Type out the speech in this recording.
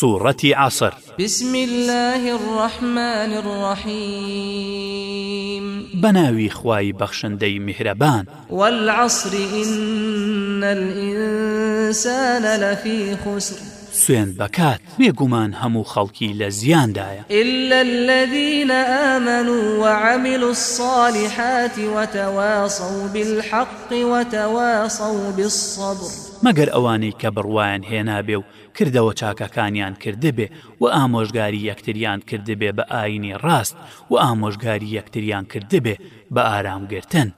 سوورەتی عسر بسم الله الرحمن الرحيم بناوي خواي بخشندي مهربان والعصر إن الإنسان الإنسان لفي خسر سوێن بەکات بێگومان هەموو خەڵکی لە زیاندایە إلا الذين آمنوا وعملوا الصالحات وتواصوا بالحق وتواصوا بالصبر مەگەر ئەوانەی کە بڕوایان هێنابێ و کردەوە چاکەکانیان کردبێ و ئامۆژگاری یەکتریان کردبێ بە ئاینی ڕاست و ئامۆژگاری یەکتریان کردبێ بە ئارامگرتن